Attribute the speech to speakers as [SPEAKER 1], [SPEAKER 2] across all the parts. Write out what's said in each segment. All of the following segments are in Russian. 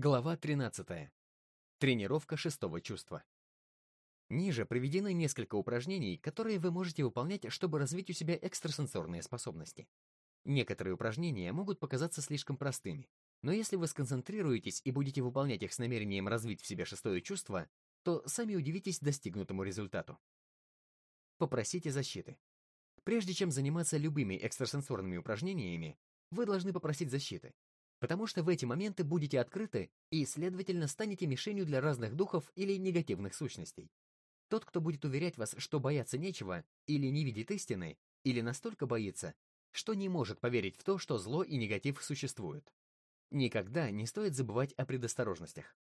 [SPEAKER 1] Глава 13. Тренировка шестого чувства. Ниже приведены несколько упражнений, которые вы можете выполнять, чтобы развить у себя экстрасенсорные способности. Некоторые упражнения могут показаться слишком простыми, но если вы сконцентрируетесь и будете выполнять их с намерением развить в себе шестое чувство, то сами удивитесь достигнутому результату. Попросите защиты. Прежде чем заниматься любыми экстрасенсорными упражнениями, вы должны попросить защиты, потому что в эти моменты будете открыты и, следовательно, станете мишенью для разных духов или негативных сущностей. Тот, кто будет уверять вас, что бояться нечего, или не видит истины, или настолько боится, что не может поверить в то, что зло и негатив существуют. Никогда не стоит забывать о предосторожностях.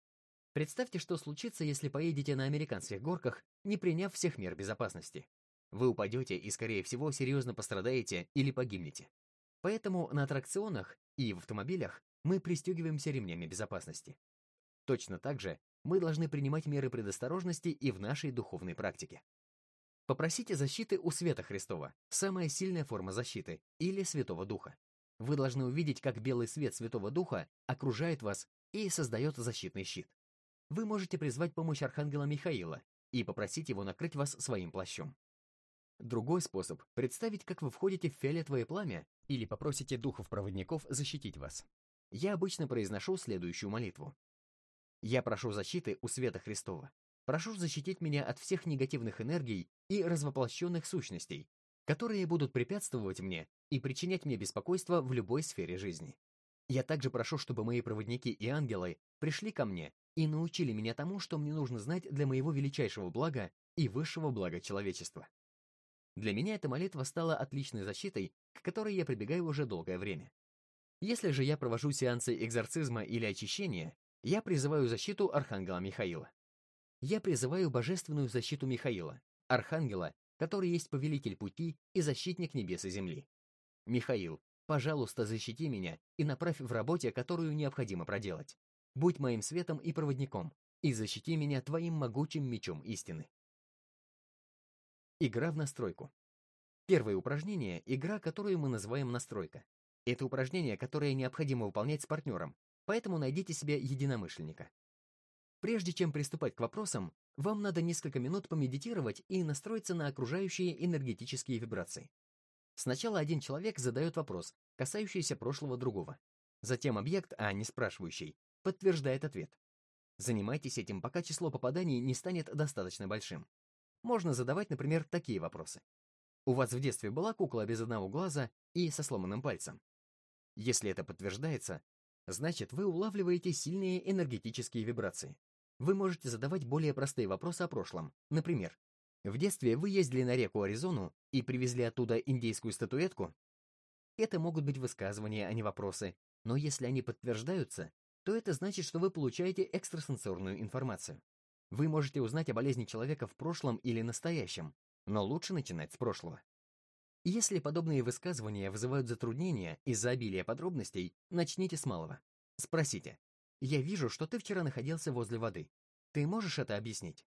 [SPEAKER 1] Представьте, что случится, если поедете на американских горках, не приняв всех мер безопасности. Вы упадете и, скорее всего, серьезно пострадаете или погибнете. Поэтому на аттракционах и в автомобилях мы пристегиваемся ремнями безопасности. Точно так же мы должны принимать меры предосторожности и в нашей духовной практике. Попросите защиты у Света Христова, самая сильная форма защиты, или Святого Духа. Вы должны увидеть, как белый свет Святого Духа окружает вас и создает защитный щит. Вы можете призвать помощь Архангела Михаила и попросить его накрыть вас своим плащом. Другой способ — представить, как вы входите в фиолетовое пламя или попросите духов-проводников защитить вас. Я обычно произношу следующую молитву. Я прошу защиты у света Христова. Прошу защитить меня от всех негативных энергий и развоплощенных сущностей, которые будут препятствовать мне и причинять мне беспокойство в любой сфере жизни. Я также прошу, чтобы мои проводники и ангелы пришли ко мне и научили меня тому, что мне нужно знать для моего величайшего блага и высшего блага человечества. Для меня эта молитва стала отличной защитой, к которой я прибегаю уже долгое время. Если же я провожу сеансы экзорцизма или очищения, я призываю защиту Архангела Михаила. Я призываю божественную защиту Михаила, Архангела, который есть повелитель пути и защитник небес и земли. Михаил, пожалуйста, защити меня и направь в работе, которую необходимо проделать. Будь моим светом и проводником, и защити меня твоим могучим мечом истины. Игра в настройку. Первое упражнение — игра, которую мы называем настройка. Это упражнение, которое необходимо выполнять с партнером, поэтому найдите себе единомышленника. Прежде чем приступать к вопросам, вам надо несколько минут помедитировать и настроиться на окружающие энергетические вибрации. Сначала один человек задает вопрос, касающийся прошлого другого. Затем объект, а не спрашивающий, подтверждает ответ. Занимайтесь этим, пока число попаданий не станет достаточно большим. Можно задавать, например, такие вопросы. У вас в детстве была кукла без одного глаза и со сломанным пальцем? Если это подтверждается, значит, вы улавливаете сильные энергетические вибрации. Вы можете задавать более простые вопросы о прошлом. Например, в детстве вы ездили на реку Аризону и привезли оттуда индейскую статуэтку? Это могут быть высказывания, а не вопросы, но если они подтверждаются, то это значит, что вы получаете экстрасенсорную информацию. Вы можете узнать о болезни человека в прошлом или настоящем, но лучше начинать с прошлого. Если подобные высказывания вызывают затруднения из-за обилия подробностей, начните с малого. Спросите. «Я вижу, что ты вчера находился возле воды. Ты можешь это объяснить?»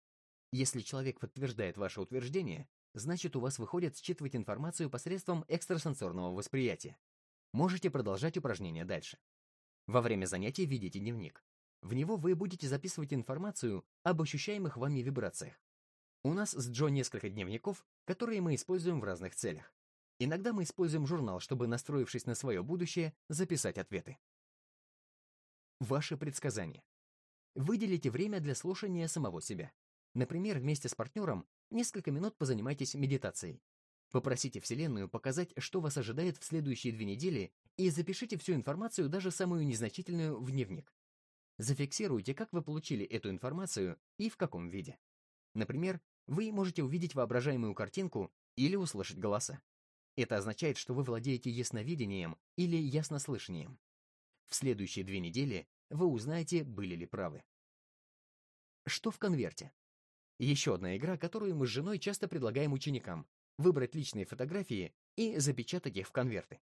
[SPEAKER 1] Если человек подтверждает ваше утверждение, значит у вас выходит считывать информацию посредством экстрасенсорного восприятия. Можете продолжать упражнение дальше. Во время занятий ведите дневник. В него вы будете записывать информацию об ощущаемых вами вибрациях. У нас с Джо несколько дневников, которые мы используем в разных целях. Иногда мы используем журнал, чтобы, настроившись на свое будущее, записать ответы. Ваши предсказания. Выделите время для слушания самого себя. Например, вместе с партнером несколько минут позанимайтесь медитацией. Попросите Вселенную показать, что вас ожидает в следующие две недели, и запишите всю информацию, даже самую незначительную, в дневник. Зафиксируйте, как вы получили эту информацию и в каком виде. Например, вы можете увидеть воображаемую картинку или услышать голоса. Это означает, что вы владеете ясновидением или яснослышанием. В следующие две недели вы узнаете, были ли правы. Что в конверте? Еще одна игра, которую мы с женой часто предлагаем ученикам. Выбрать личные фотографии и запечатать их в конверты.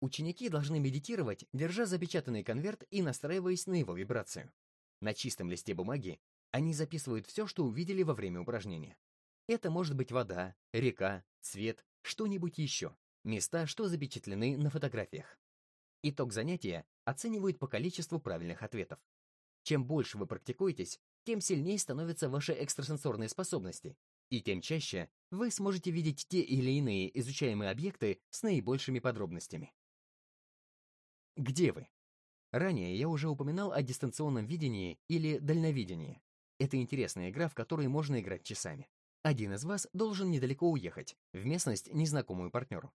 [SPEAKER 1] Ученики должны медитировать, держа запечатанный конверт и настраиваясь на его вибрацию. На чистом листе бумаги они записывают все, что увидели во время упражнения. Это может быть вода, река, цвет, что-нибудь еще, места, что запечатлены на фотографиях. Итог занятия оценивают по количеству правильных ответов. Чем больше вы практикуетесь, тем сильнее становятся ваши экстрасенсорные способности, и тем чаще вы сможете видеть те или иные изучаемые объекты с наибольшими подробностями. Где вы? Ранее я уже упоминал о дистанционном видении или дальновидении. Это интересная игра, в которой можно играть часами. Один из вас должен недалеко уехать, в местность, незнакомую партнеру.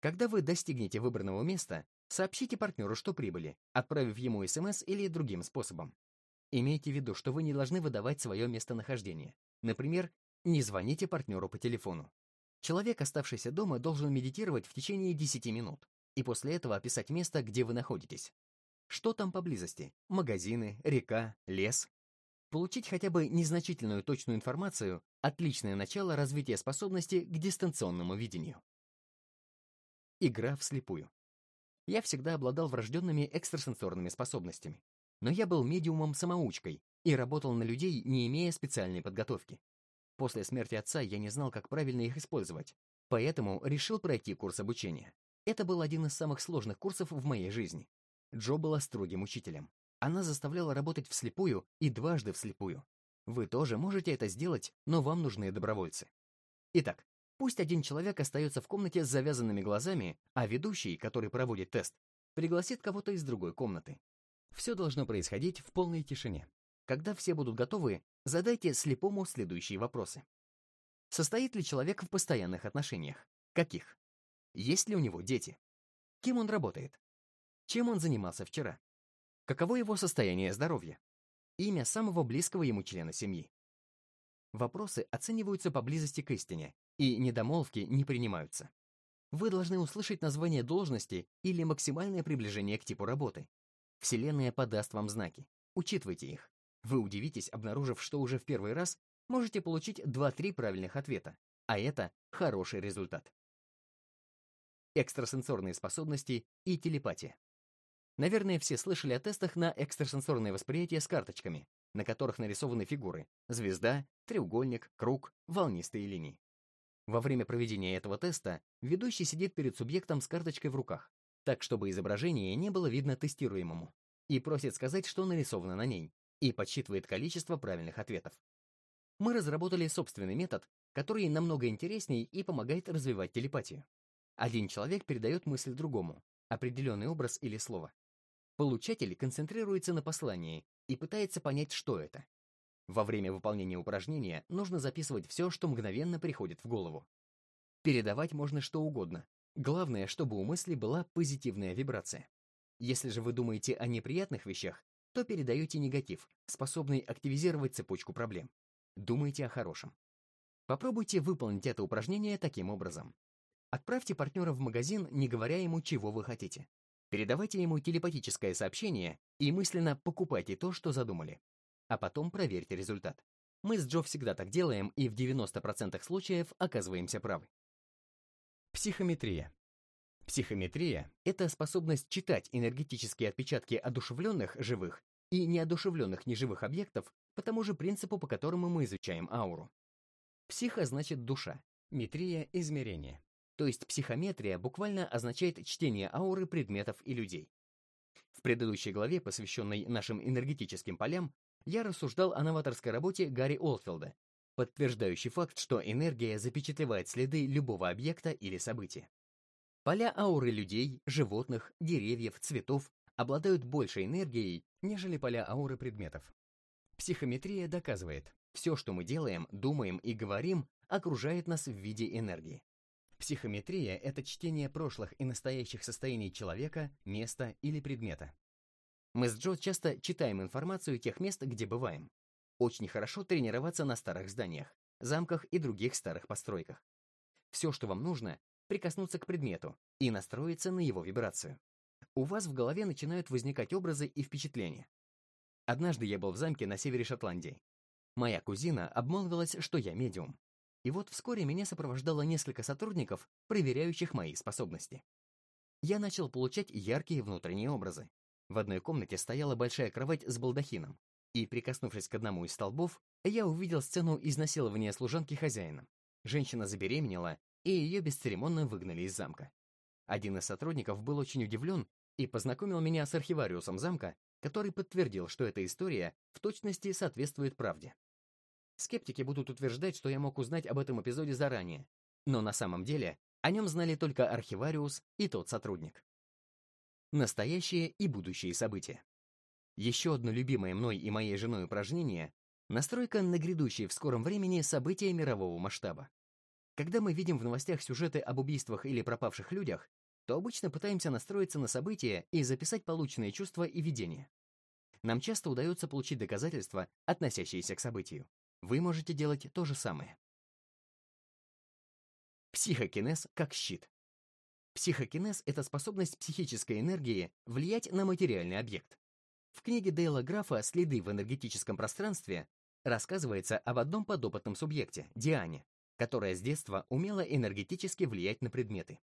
[SPEAKER 1] Когда вы достигнете выбранного места, сообщите партнеру, что прибыли, отправив ему СМС или другим способом. Имейте в виду, что вы не должны выдавать свое местонахождение. Например, не звоните партнеру по телефону. Человек, оставшийся дома, должен медитировать в течение 10 минут и после этого описать место, где вы находитесь. Что там поблизости? Магазины, река, лес? Получить хотя бы незначительную точную информацию – отличное начало развития способности к дистанционному видению. Игра вслепую. Я всегда обладал врожденными экстрасенсорными способностями. Но я был медиумом-самоучкой и работал на людей, не имея специальной подготовки. После смерти отца я не знал, как правильно их использовать, поэтому решил пройти курс обучения. Это был один из самых сложных курсов в моей жизни. Джо была строгим учителем. Она заставляла работать вслепую и дважды вслепую. Вы тоже можете это сделать, но вам нужны добровольцы. Итак, пусть один человек остается в комнате с завязанными глазами, а ведущий, который проводит тест, пригласит кого-то из другой комнаты. Все должно происходить в полной тишине. Когда все будут готовы, задайте слепому следующие вопросы. Состоит ли человек в постоянных отношениях? Каких? Есть ли у него дети? Кем он работает? Чем он занимался вчера? Каково его состояние здоровья? Имя самого близкого ему члена семьи. Вопросы оцениваются по близости к истине, и недомолвки не принимаются. Вы должны услышать название должности или максимальное приближение к типу работы. Вселенная подаст вам знаки. Учитывайте их. Вы удивитесь, обнаружив, что уже в первый раз можете получить 2-3 правильных ответа, а это хороший результат. Экстрасенсорные способности и телепатия. Наверное, все слышали о тестах на экстрасенсорное восприятие с карточками, на которых нарисованы фигуры – звезда, треугольник, круг, волнистые линии. Во время проведения этого теста ведущий сидит перед субъектом с карточкой в руках, так чтобы изображение не было видно тестируемому, и просит сказать, что нарисовано на ней, и подсчитывает количество правильных ответов. Мы разработали собственный метод, который намного интереснее и помогает развивать телепатию. Один человек передает мысль другому, определенный образ или слово. Получатель концентрируется на послании и пытается понять, что это. Во время выполнения упражнения нужно записывать все, что мгновенно приходит в голову. Передавать можно что угодно. Главное, чтобы у мысли была позитивная вибрация. Если же вы думаете о неприятных вещах, то передаете негатив, способный активизировать цепочку проблем. Думайте о хорошем. Попробуйте выполнить это упражнение таким образом. Отправьте партнера в магазин, не говоря ему, чего вы хотите. Передавайте ему телепатическое сообщение и мысленно покупайте то, что задумали. А потом проверьте результат. Мы с Джо всегда так делаем и в 90% случаев оказываемся правы. Психометрия. Психометрия — это способность читать энергетические отпечатки одушевленных живых и неодушевленных неживых объектов по тому же принципу, по которому мы изучаем ауру. Психо значит душа, метрия — измерение. То есть психометрия буквально означает чтение ауры предметов и людей. В предыдущей главе, посвященной нашим энергетическим полям, я рассуждал о новаторской работе Гарри Олфилда, подтверждающий факт, что энергия запечатлевает следы любого объекта или события. Поля ауры людей, животных, деревьев, цветов обладают большей энергией, нежели поля ауры предметов. Психометрия доказывает, все, что мы делаем, думаем и говорим, окружает нас в виде энергии. Психометрия — это чтение прошлых и настоящих состояний человека, места или предмета. Мы с Джо часто читаем информацию тех мест, где бываем. Очень хорошо тренироваться на старых зданиях, замках и других старых постройках. Все, что вам нужно, прикоснуться к предмету и настроиться на его вибрацию. У вас в голове начинают возникать образы и впечатления. Однажды я был в замке на севере Шотландии. Моя кузина обмолвилась, что я медиум. И вот вскоре меня сопровождало несколько сотрудников, проверяющих мои способности. Я начал получать яркие внутренние образы. В одной комнате стояла большая кровать с балдахином, и, прикоснувшись к одному из столбов, я увидел сцену изнасилования служанки хозяина. Женщина забеременела, и ее бесцеремонно выгнали из замка. Один из сотрудников был очень удивлен и познакомил меня с архивариусом замка, который подтвердил, что эта история в точности соответствует правде. Скептики будут утверждать, что я мог узнать об этом эпизоде заранее, но на самом деле о нем знали только архивариус и тот сотрудник. Настоящие и будущие события. Еще одно любимое мной и моей женой упражнение — настройка на грядущие в скором времени события мирового масштаба. Когда мы видим в новостях сюжеты об убийствах или пропавших людях, то обычно пытаемся настроиться на события и записать полученные чувства и видения. Нам часто удается получить доказательства, относящиеся к событию. Вы можете делать то же самое. Психокинез как щит. Психокинез — это способность психической энергии влиять на материальный объект. В книге Дейла Графа «Следы в энергетическом пространстве» рассказывается об одном подопытном субъекте, Диане, которая с детства умела энергетически влиять на предметы.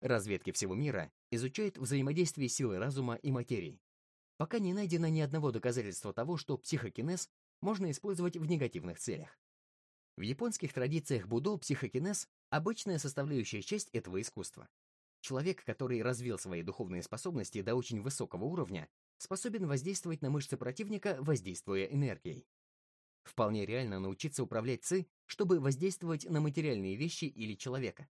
[SPEAKER 1] Разведки всего мира изучают взаимодействие силы разума и материи. Пока не найдено ни одного доказательства того, что психокинез можно использовать в негативных целях. В японских традициях будо психокинез – обычная составляющая часть этого искусства. Человек, который развил свои духовные способности до очень высокого уровня, способен воздействовать на мышцы противника, воздействуя энергией. Вполне реально научиться управлять ЦИ, чтобы воздействовать на материальные вещи или человека.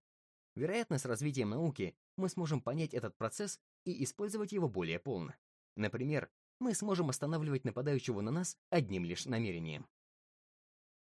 [SPEAKER 1] Вероятно, с развитием науки мы сможем понять этот процесс и использовать его более полно. Например, мы сможем останавливать нападающего на нас одним лишь намерением.